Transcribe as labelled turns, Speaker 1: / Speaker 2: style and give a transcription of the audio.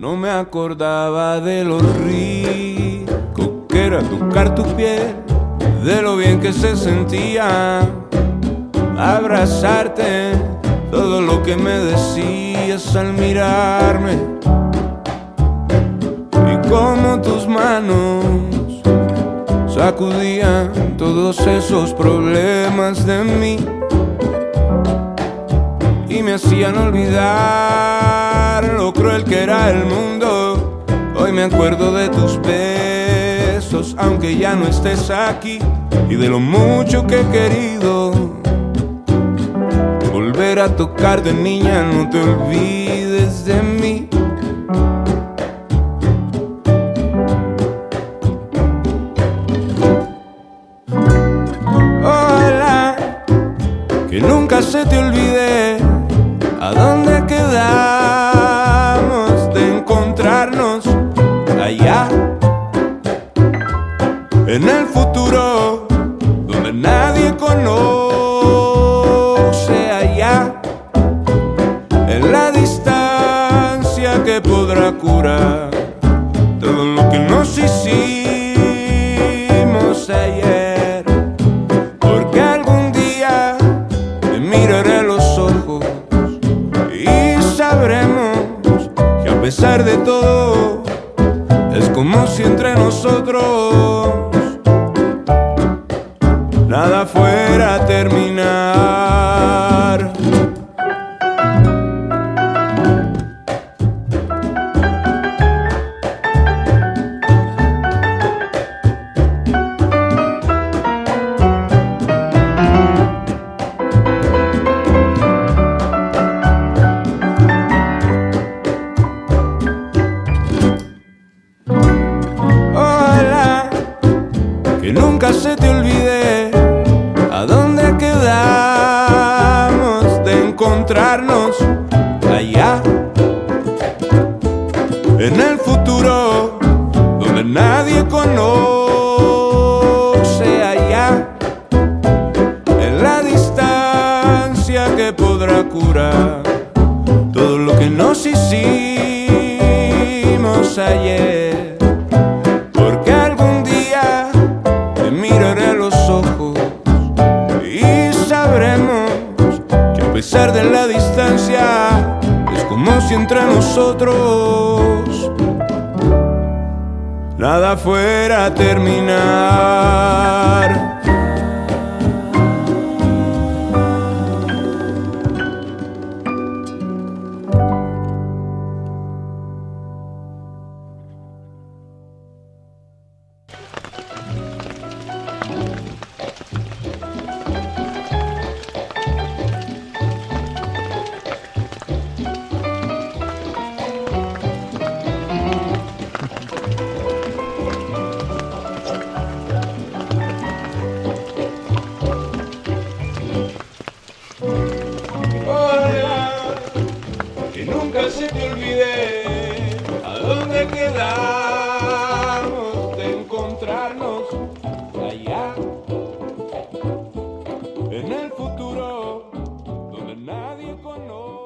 Speaker 1: No me acordaba de lo rico que era tocar tu piel, de lo bien que se sentía abrazarte, todo lo que me decías al mirarme. Y cómo tus manos sacudían todos esos problemas de mí y me hacían olvidar lo cruel que era el mundo. Hoy me acuerdo de tus besos, aunque ya no estés aquí, y de lo mucho que he querido volver a tocar de niña, no te olvides de nunca se te olvide a dónde quedamos de encontrarnos allá. En el futuro donde nadie conoce allá. En la distancia que podrá curar todo lo que nos hicimos pesar de todo es como si entre nosotros nada fuera a terminar. Que nunca se te olvide a dónde quedamos de encontrarnos allá. En el futuro donde nadie conoce allá. En la distancia que podrá curar todo lo que nos hicimos ayer pesar de la distancia, es como si entre nosotros nada fuera a terminar. casi te olvidé a dónde quedamos de encontrarnos allá en el futuro donde nadie conoce.